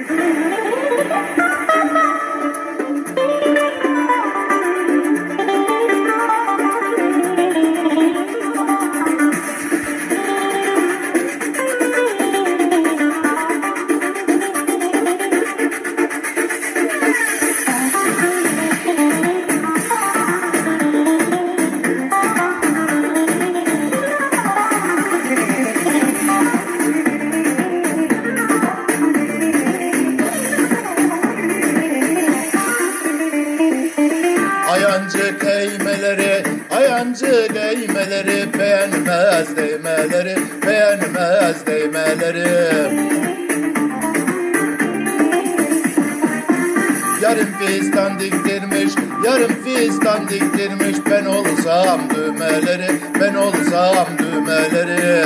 Mm-hmm. Ayancık eğmeleri, ayancık eğmeleri Beğenmez değmeleri, beğenmez değmeleri. Yarım fistan diktirmiş, yarım fistan diktirmiş Ben olsam düğmeleri, ben olsam düğmeleri.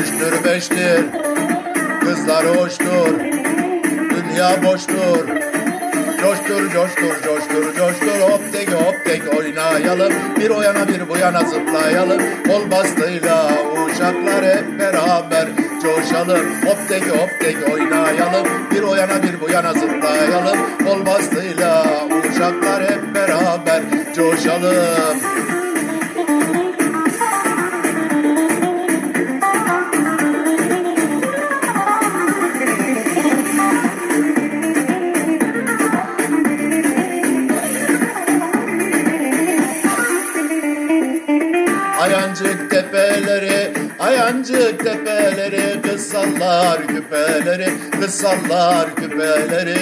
Üçtür beştir, kızlar hoştur Dünya boştur Coştur coştur coştur coştur. Hop tek hop tek oynayalım. Bir o yana bir bu yana zıplayalım. Kol bastıyla uşaklar hep beraber coşalım. Hop tek hop tek oynayalım. Bir o yana bir bu yana zıplayalım. Kol bastıyla uşaklar hep beraber coşalım Ayancık tepeleri, ayancık tepeleri Kız sallar küpeleri, kız küpeleri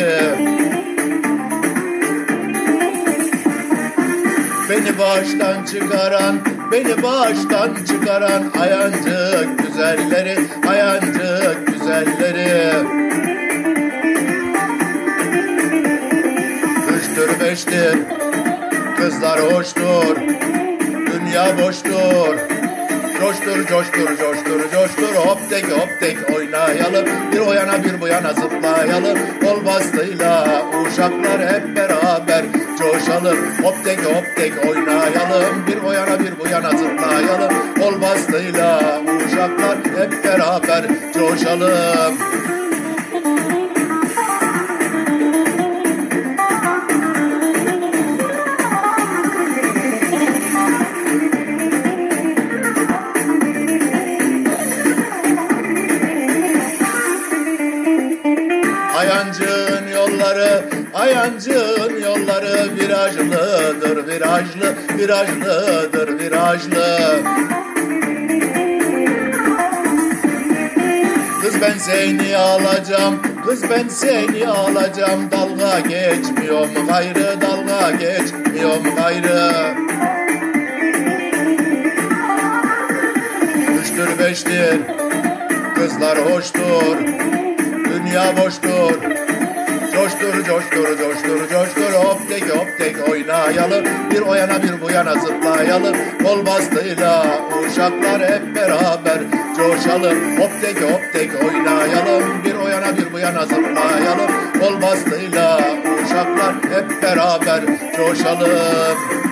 Beni baştan çıkaran, beni baştan çıkaran Ayancık güzelleri, ayancık güzelleri Üçtür beştir, kızlar hoştur dünya boştur. Coştur, coştur, coştur, coştur, hop tek hop tek oynayalım. Bir o yana bir bu yana zıplayalım. Kol bastıyla uşaklar hep beraber coşalım. Hop tek hop tek oynayalım. Bir o yana bir bu yana zıplayalım. Kol bastıyla uşaklar hep beraber coşalım. Ayancığın yolları, ayancığın yolları virajlıdır, virajlı, virajlıdır, virajlı. Kız ben seni alacağım, kız ben seni alacağım. Dalga geçmiyorum gayrı, dalga geçmiyorum gayrı. Üçtür beştir, kızlar hoştur dünya boştur. Coştur, coştur, coştur, coştur, hop tek hop tek oynayalım. Bir o yana bir bu yana zıplayalım. Kol bastıyla uşaklar hep beraber coşalım. Hop tek hop tek oynayalım. Bir o yana bir bu yana zıplayalım. Kol bastıyla uşaklar hep beraber coşalım.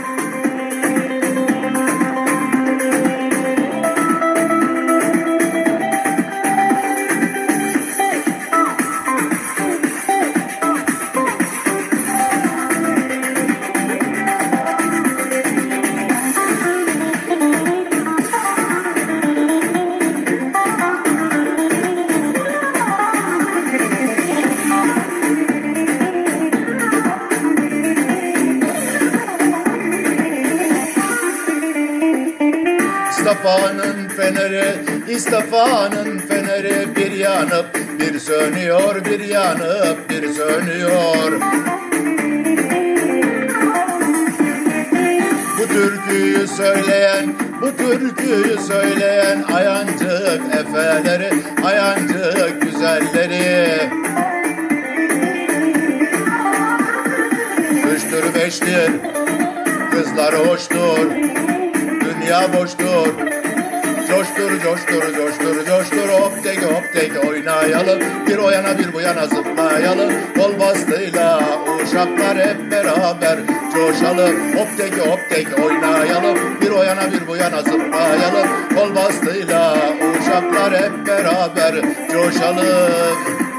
İstafa'nın feneri, İstafa'nın feneri bir yanıp bir sönüyor, bir yanıp bir sönüyor. Bu türküyü söyleyen, bu türküyü söyleyen ayancık efeleri, ayancık güzelleri. Üçtür beştir, kızlar hoştur, dünya boştur. Coştur, coştur, coştur, coştur, hop tek hop tek oynayalım. Bir o yana bir bu yana zıplayalım. Kol bastıyla uşaklar hep beraber coşalım. Hop tek hop tek oynayalım. Bir o yana bir bu yana zıplayalım. Kol bastıyla uşaklar hep beraber coşalım.